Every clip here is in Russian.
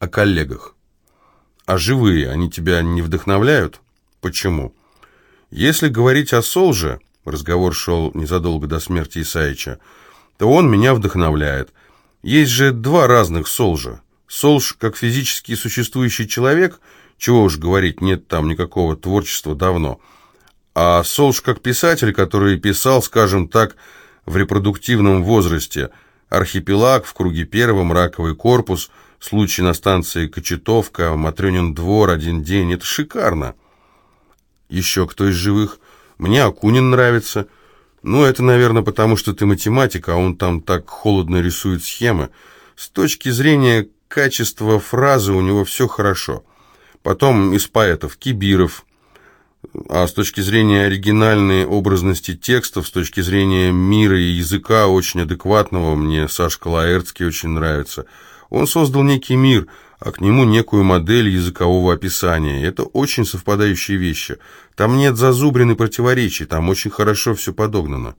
о коллегах. А живые, они тебя не вдохновляют? Почему? Если говорить о Солже, разговор шел незадолго до смерти Исаича, то он меня вдохновляет. Есть же два разных Солжа. Солж как физически существующий человек, чего уж говорить, нет там никакого творчества давно. А Солж как писатель, который писал, скажем так, в репродуктивном возрасте, архипелаг в круге первом, раковый корпус, случай на станции Кочетовка, Матрёнин двор, один день, это шикарно. Еще кто из живых? Мне Акунин нравится. Ну, это, наверное, потому что ты математик, а он там так холодно рисует схемы. С точки зрения качества фразы у него все хорошо. Потом из поэтов Кибиров, а с точки зрения оригинальной образности текстов, с точки зрения мира и языка очень адекватного, мне Сашка Лаэртский очень нравится. Он создал некий мир, а к нему некую модель языкового описания. Это очень совпадающие вещи. Там нет зазубрин и противоречий, там очень хорошо все подогнано.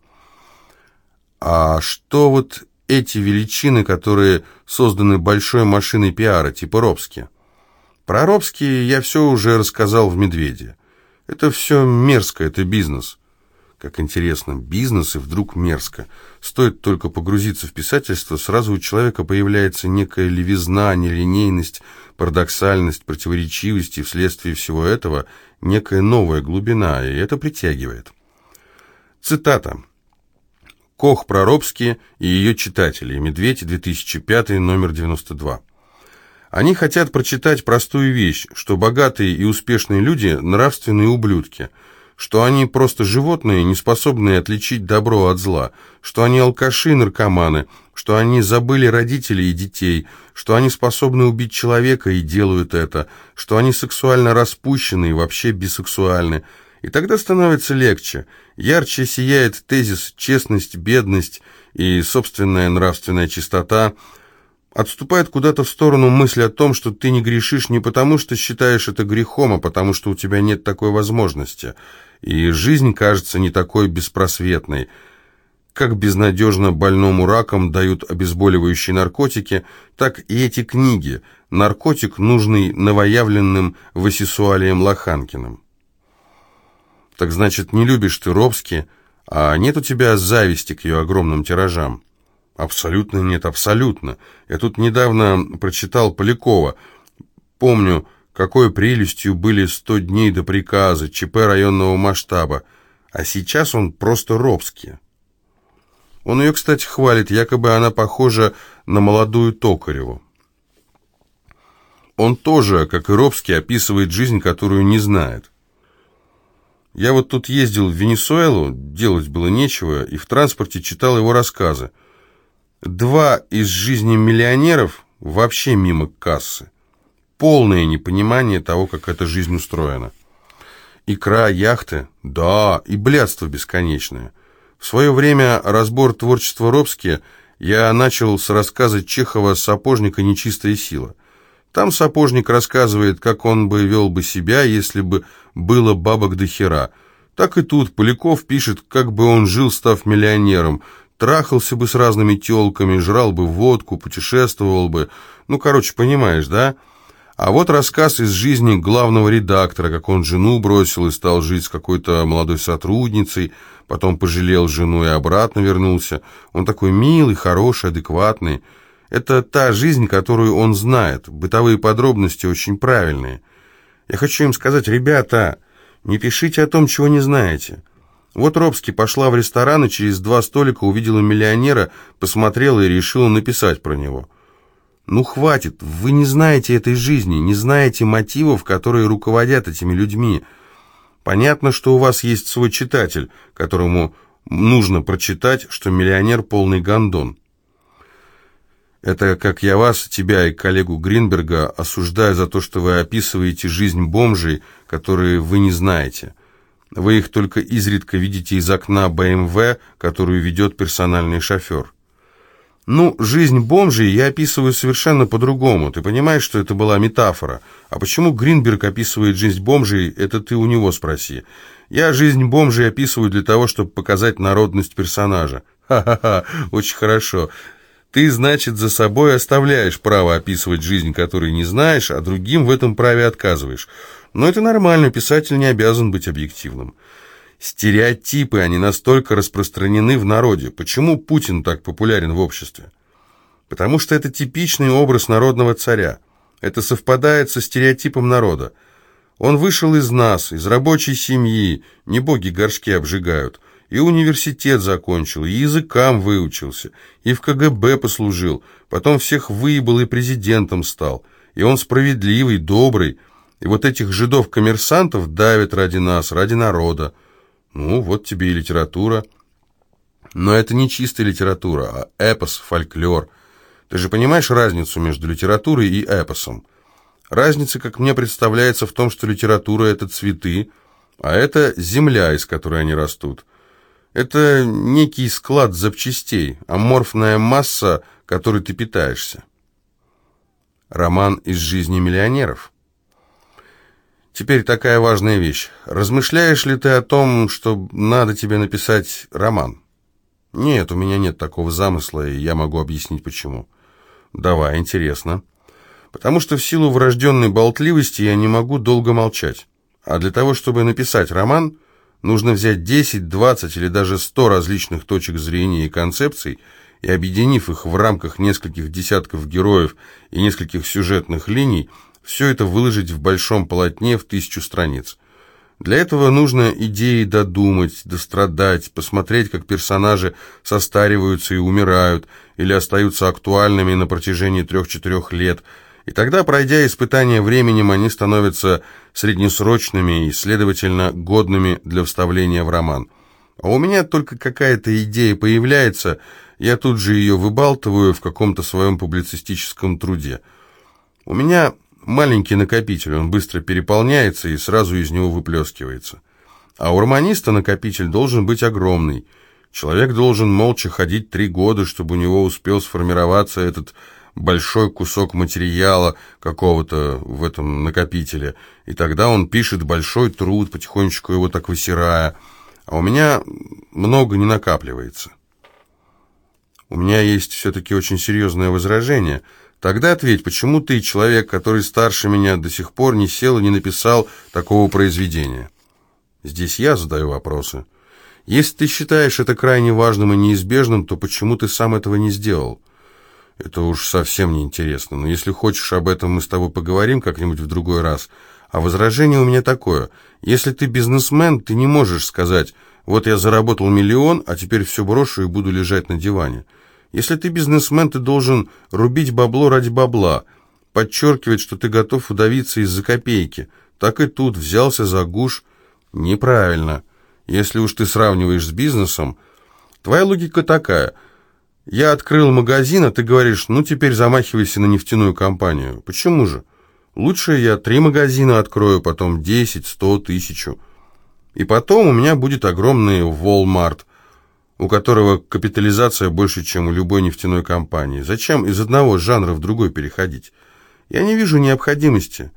А что вот эти величины, которые созданы большой машиной пиара, типа Робски? Про Робски я все уже рассказал в «Медведе». Это все мерзко, это бизнес. Как интересно, бизнес и вдруг мерзко. Стоит только погрузиться в писательство, сразу у человека появляется некая левизна, нелинейность, парадоксальность, противоречивость, и вследствие всего этого некая новая глубина, и это притягивает. Цитата. Кох Проробский и ее читатели. Медведь, 2005, номер 92. Они хотят прочитать простую вещь, что богатые и успешные люди – нравственные ублюдки, что они просто животные, не способные отличить добро от зла, что они алкаши наркоманы, что они забыли родителей и детей, что они способны убить человека и делают это, что они сексуально распущены и вообще бисексуальны. И тогда становится легче. Ярче сияет тезис «честность, бедность» и собственная нравственная чистота – Отступает куда-то в сторону мысль о том, что ты не грешишь не потому, что считаешь это грехом, а потому, что у тебя нет такой возможности. И жизнь кажется не такой беспросветной. Как безнадежно больному раком дают обезболивающие наркотики, так и эти книги. Наркотик, нужный новоявленным Васисуалием Лоханкиным. Так значит, не любишь ты Робски, а нет у тебя зависти к ее огромным тиражам. Абсолютно нет, абсолютно. Я тут недавно прочитал Полякова. Помню, какой прелестью были сто дней до приказа, ЧП районного масштаба. А сейчас он просто робский. Он ее, кстати, хвалит, якобы она похожа на молодую Токареву. Он тоже, как и Робский, описывает жизнь, которую не знает. Я вот тут ездил в Венесуэлу, делать было нечего, и в транспорте читал его рассказы. Два из жизни миллионеров вообще мимо кассы. Полное непонимание того, как эта жизнь устроена. Икра, яхты, да, и блядство бесконечное. В свое время разбор творчества Робски я начал с рассказа Чехова «Сапожника. Нечистая сила». Там сапожник рассказывает, как он бы вел бы себя, если бы было бабок до хера. Так и тут Поляков пишет, как бы он жил, став миллионером – Трахался бы с разными телками, жрал бы водку, путешествовал бы. Ну, короче, понимаешь, да? А вот рассказ из жизни главного редактора, как он жену бросил и стал жить с какой-то молодой сотрудницей, потом пожалел жену и обратно вернулся. Он такой милый, хороший, адекватный. Это та жизнь, которую он знает. Бытовые подробности очень правильные. Я хочу им сказать, ребята, не пишите о том, чего не знаете. Вот Робски пошла в ресторан и через два столика увидела миллионера, посмотрела и решила написать про него. Ну хватит, вы не знаете этой жизни, не знаете мотивов, которые руководят этими людьми. Понятно, что у вас есть свой читатель, которому нужно прочитать, что миллионер полный гондон. Это как я вас, тебя и коллегу Гринберга осуждаю за то, что вы описываете жизнь бомжей, которые вы не знаете. Вы их только изредка видите из окна БМВ, которую ведет персональный шофер. Ну, жизнь бомжей я описываю совершенно по-другому. Ты понимаешь, что это была метафора? А почему Гринберг описывает жизнь бомжей, это ты у него спроси. Я жизнь бомжей описываю для того, чтобы показать народность персонажа. Ха-ха-ха, очень хорошо. Ты, значит, за собой оставляешь право описывать жизнь, которую не знаешь, а другим в этом праве отказываешь. Но это нормально, писатель не обязан быть объективным. Стереотипы, они настолько распространены в народе. Почему Путин так популярен в обществе? Потому что это типичный образ народного царя. Это совпадает со стереотипом народа. Он вышел из нас, из рабочей семьи, не боги горшки обжигают – и университет закончил, и языкам выучился, и в КГБ послужил, потом всех выебал и президентом стал. И он справедливый, добрый, и вот этих жидов-коммерсантов давят ради нас, ради народа. Ну, вот тебе и литература. Но это не чистая литература, а эпос, фольклор. Ты же понимаешь разницу между литературой и эпосом? Разница, как мне представляется, в том, что литература — это цветы, а это земля, из которой они растут. Это некий склад запчастей, аморфная масса, которой ты питаешься. Роман из жизни миллионеров. Теперь такая важная вещь. Размышляешь ли ты о том, что надо тебе написать роман? Нет, у меня нет такого замысла, и я могу объяснить почему. Давай, интересно. Потому что в силу врожденной болтливости я не могу долго молчать. А для того, чтобы написать роман, Нужно взять 10, 20 или даже 100 различных точек зрения и концепций и, объединив их в рамках нескольких десятков героев и нескольких сюжетных линий, все это выложить в большом полотне в тысячу страниц. Для этого нужно идеи додумать, дострадать, посмотреть, как персонажи состариваются и умирают, или остаются актуальными на протяжении трех-четырех лет – и тогда, пройдя испытания временем, они становятся среднесрочными и, следовательно, годными для вставления в роман. А у меня только какая-то идея появляется, я тут же ее выбалтываю в каком-то своем публицистическом труде. У меня маленький накопитель, он быстро переполняется и сразу из него выплескивается. А у романиста накопитель должен быть огромный. Человек должен молча ходить три года, чтобы у него успел сформироваться этот большой кусок материала какого-то в этом накопителе, и тогда он пишет большой труд, потихонечку его так высирая, а у меня много не накапливается. У меня есть все-таки очень серьезное возражение. Тогда ответь, почему ты, человек, который старше меня, до сих пор не сел и не написал такого произведения? Здесь я задаю вопросы. Если ты считаешь это крайне важным и неизбежным, то почему ты сам этого не сделал? Это уж совсем неинтересно. Но если хочешь об этом, мы с тобой поговорим как-нибудь в другой раз. А возражение у меня такое. Если ты бизнесмен, ты не можешь сказать, вот я заработал миллион, а теперь все брошу и буду лежать на диване. Если ты бизнесмен, ты должен рубить бабло ради бабла, подчеркивать, что ты готов удавиться из-за копейки. Так и тут взялся за гуш. Неправильно. Если уж ты сравниваешь с бизнесом, твоя логика такая – я открыл магазин, а ты говоришь, ну теперь замахивайся на нефтяную компанию. Почему же? Лучше я три магазина открою, потом десять, сто, тысячу. И потом у меня будет огромный Walmart, у которого капитализация больше, чем у любой нефтяной компании. Зачем из одного жанра в другой переходить? Я не вижу необходимости.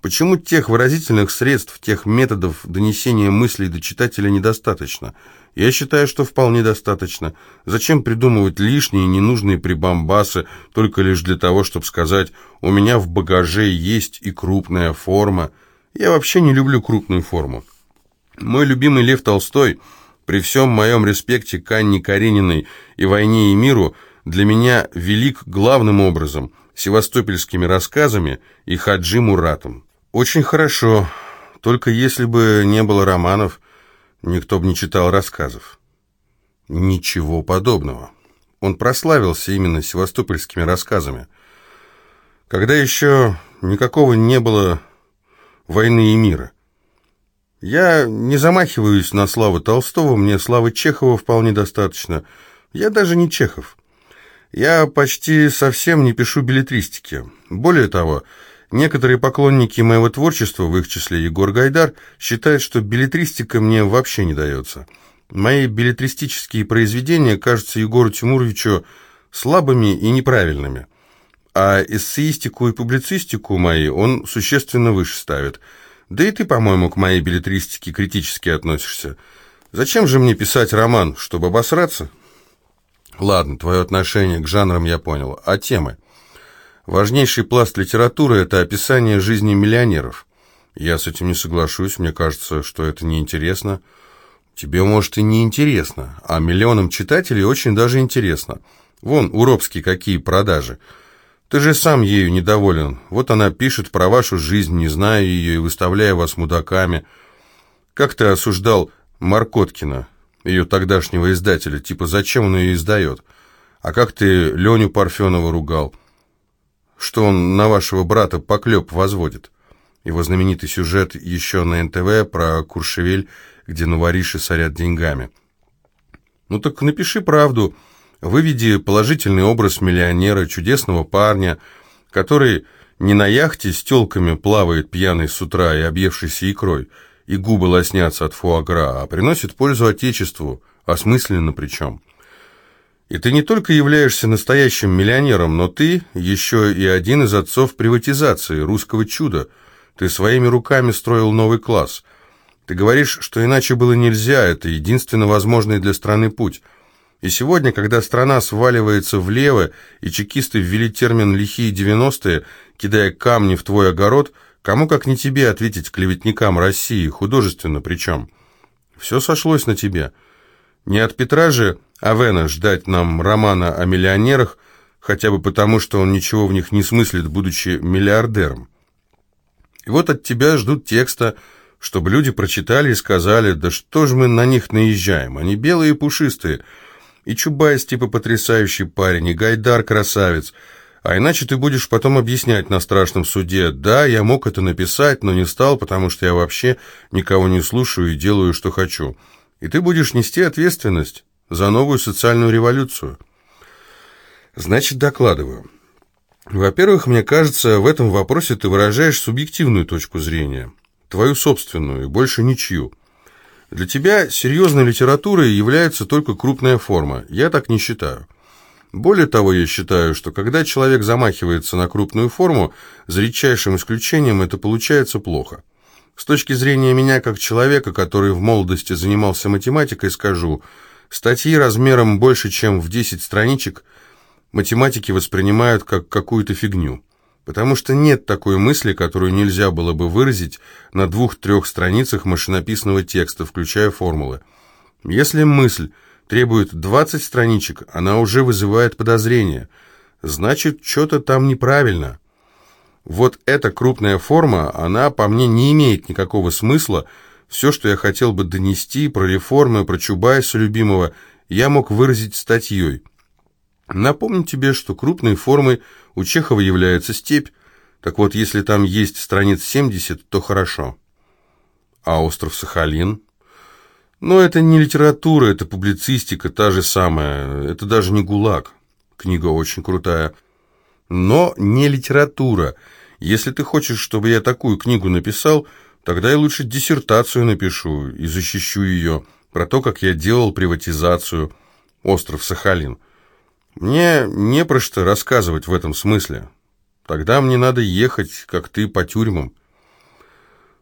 Почему тех выразительных средств, тех методов донесения мыслей до читателя недостаточно? Я считаю, что вполне достаточно. Зачем придумывать лишние ненужные прибамбасы только лишь для того, чтобы сказать «у меня в багаже есть и крупная форма». Я вообще не люблю крупную форму. Мой любимый Лев Толстой, при всем моем респекте к Анне Карениной и «Войне и миру», для меня велик главным образом – севастопольскими рассказами и Хаджи Муратом. Очень хорошо, только если бы не было романов, никто бы не читал рассказов. Ничего подобного. Он прославился именно севастопольскими рассказами. Когда еще никакого не было войны и мира. Я не замахиваюсь на славу Толстого, мне славы Чехова вполне достаточно. Я даже не Чехов. Я почти совсем не пишу билетристики. Более того, Некоторые поклонники моего творчества, в их числе Егор Гайдар, считают, что билетристика мне вообще не дается. Мои билетристические произведения кажутся Егору Тимуровичу слабыми и неправильными. А эссеистику и публицистику мои он существенно выше ставит. Да и ты, по-моему, к моей билетристике критически относишься. Зачем же мне писать роман, чтобы обосраться? Ладно, твое отношение к жанрам я понял. А темы? Важнейший пласт литературы – это описание жизни миллионеров. Я с этим не соглашусь, мне кажется, что это неинтересно. Тебе, может, и не интересно, а миллионам читателей очень даже интересно. Вон, у какие продажи. Ты же сам ею недоволен. Вот она пишет про вашу жизнь, не зная ее и выставляя вас мудаками. Как ты осуждал Маркоткина, ее тогдашнего издателя, типа зачем он ее издает? А как ты Леню Парфенова ругал? Что он на вашего брата поклеп возводит? Его знаменитый сюжет еще на НТВ про Куршевель, где новориши сорят деньгами. Ну так напиши правду, выведи положительный образ миллионера, чудесного парня, который не на яхте с телками плавает пьяный с утра и объевшийся икрой, и губы лоснятся от фуагра, а приносит пользу Отечеству, осмысленно причем. И ты не только являешься настоящим миллионером, но ты еще и один из отцов приватизации, русского чуда. Ты своими руками строил новый класс. Ты говоришь, что иначе было нельзя, это единственно возможный для страны путь. И сегодня, когда страна сваливается влево, и чекисты ввели термин «лихие девяностые», кидая камни в твой огород – Кому, как не тебе, ответить клеветникам России, художественно причем? Все сошлось на тебе. Не от Петра же Авена ждать нам романа о миллионерах, хотя бы потому, что он ничего в них не смыслит, будучи миллиардером. И вот от тебя ждут текста, чтобы люди прочитали и сказали, да что ж мы на них наезжаем, они белые и пушистые, и Чубайс типа потрясающий парень, и Гайдар красавец – а иначе ты будешь потом объяснять на страшном суде, да, я мог это написать, но не стал, потому что я вообще никого не слушаю и делаю, что хочу. И ты будешь нести ответственность за новую социальную революцию. Значит, докладываю. Во-первых, мне кажется, в этом вопросе ты выражаешь субъективную точку зрения, твою собственную, и больше ничью. Для тебя серьезной литературой является только крупная форма. Я так не считаю. Более того, я считаю, что когда человек замахивается на крупную форму, за редчайшим исключением это получается плохо. С точки зрения меня, как человека, который в молодости занимался математикой, скажу, статьи размером больше, чем в 10 страничек, математики воспринимают как какую-то фигню. Потому что нет такой мысли, которую нельзя было бы выразить на двух-трех страницах машинописного текста, включая формулы. Если мысль требует 20 страничек, она уже вызывает подозрение. Значит, что-то там неправильно. Вот эта крупная форма, она по мне не имеет никакого смысла. Все, что я хотел бы донести про реформы, про Чубайса любимого, я мог выразить статьей. Напомню тебе, что крупной формой у Чехова является степь. Так вот, если там есть страниц 70, то хорошо. А остров Сахалин? Но это не литература, это публицистика, та же самая. Это даже не ГУЛАГ. Книга очень крутая. Но не литература. Если ты хочешь, чтобы я такую книгу написал, тогда я лучше диссертацию напишу и защищу ее про то, как я делал приватизацию остров Сахалин. Мне не про что рассказывать в этом смысле. Тогда мне надо ехать, как ты, по тюрьмам.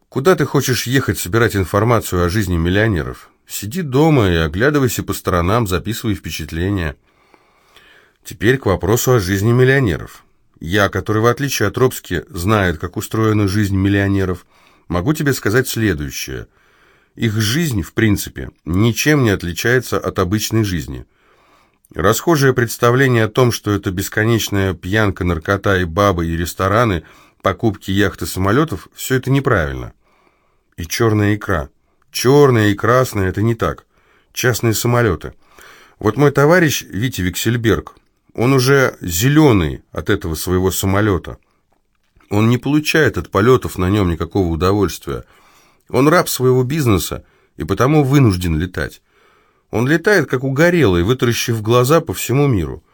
Куда ты хочешь ехать собирать информацию о жизни миллионеров? Сиди дома и оглядывайся по сторонам, записывай впечатления. Теперь к вопросу о жизни миллионеров. Я, который, в отличие от Робски, знает, как устроена жизнь миллионеров, могу тебе сказать следующее. Их жизнь, в принципе, ничем не отличается от обычной жизни. Расхожее представление о том, что это бесконечная пьянка, наркота и бабы, и рестораны, покупки яхт и самолетов, все это неправильно и черная икра. Черная и красная – это не так. Частные самолеты. Вот мой товарищ Витя Виксельберг, он уже зеленый от этого своего самолета. Он не получает от полетов на нем никакого удовольствия. Он раб своего бизнеса и потому вынужден летать. Он летает, как угорелый, вытаращив глаза по всему миру.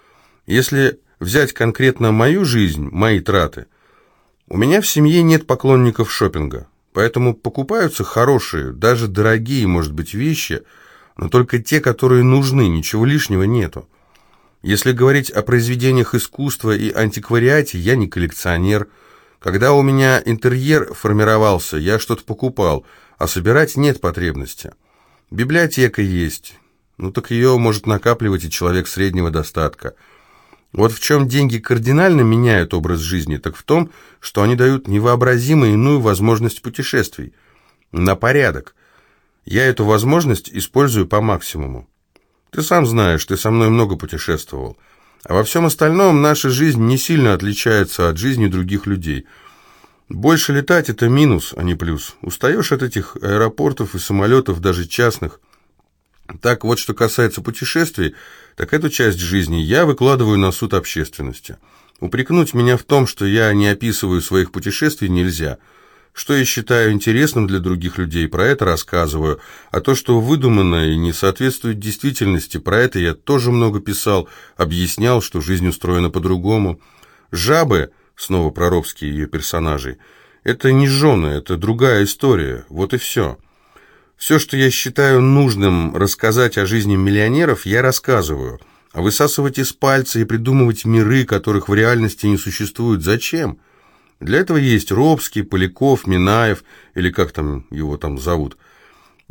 Если взять конкретно мою жизнь, мои траты, у меня в семье нет поклонников шопинга. Поэтому покупаются хорошие, даже дорогие, может быть, вещи, но только те, которые нужны, ничего лишнего нету. Если говорить о произведениях искусства и антиквариате, я не коллекционер. Когда у меня интерьер формировался, я что-то покупал, а собирать нет потребности. Библиотека есть, Ну так ее может накапливать и человек среднего достатка. Вот в чем деньги кардинально меняют образ жизни, так в том, что они дают невообразимо иную возможность путешествий. На порядок. Я эту возможность использую по максимуму. Ты сам знаешь, ты со мной много путешествовал. А во всем остальном наша жизнь не сильно отличается от жизни других людей. Больше летать – это минус, а не плюс. Устаешь от этих аэропортов и самолетов, даже частных. Так вот, что касается путешествий, так эту часть жизни я выкладываю на суд общественности. Упрекнуть меня в том, что я не описываю своих путешествий, нельзя – что я считаю интересным для других людей, про это рассказываю. А то, что выдумано и не соответствует действительности, про это я тоже много писал, объяснял, что жизнь устроена по-другому. Жабы, снова про робские ее персонажей, это не жены, это другая история, вот и все. Все, что я считаю нужным рассказать о жизни миллионеров, я рассказываю. А высасывать из пальца и придумывать миры, которых в реальности не существует, зачем? Для этого есть Робский, Поляков, Минаев, или как там его там зовут.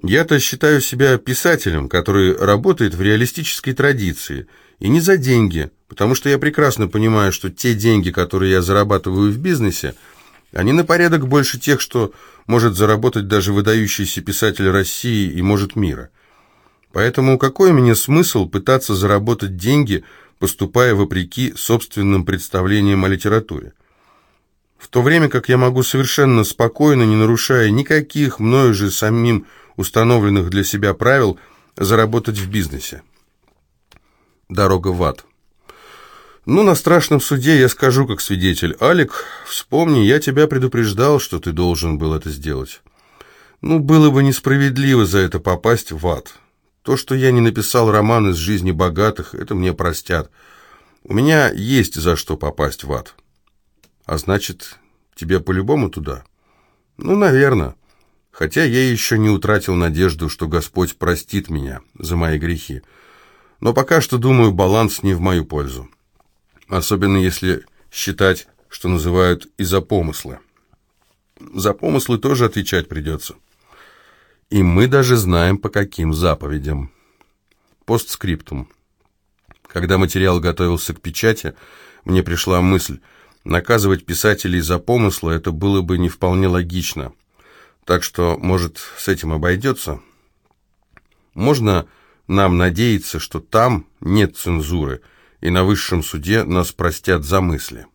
Я-то считаю себя писателем, который работает в реалистической традиции, и не за деньги, потому что я прекрасно понимаю, что те деньги, которые я зарабатываю в бизнесе, они на порядок больше тех, что может заработать даже выдающийся писатель России и, может, мира. Поэтому какой мне смысл пытаться заработать деньги, поступая вопреки собственным представлениям о литературе? В то время как я могу совершенно спокойно, не нарушая никаких мною же самим установленных для себя правил, заработать в бизнесе. Дорога в ад. Ну, на страшном суде я скажу как свидетель, «Алик, вспомни, я тебя предупреждал, что ты должен был это сделать». Ну, было бы несправедливо за это попасть в ад. То, что я не написал роман из жизни богатых, это мне простят. У меня есть за что попасть в ад. А значит, тебе по-любому туда? Ну, наверное. Хотя я еще не утратил надежду, что Господь простит меня за мои грехи. Но пока что, думаю, баланс не в мою пользу. Особенно если считать, что называют и за помыслы. За помыслы тоже отвечать придется. И мы даже знаем, по каким заповедям. Постскриптум. Когда материал готовился к печати, мне пришла мысль – Наказывать писателей за помыслы это было бы не вполне логично. Так что, может, с этим обойдется? Можно нам надеяться, что там нет цензуры, и на высшем суде нас простят за мысли.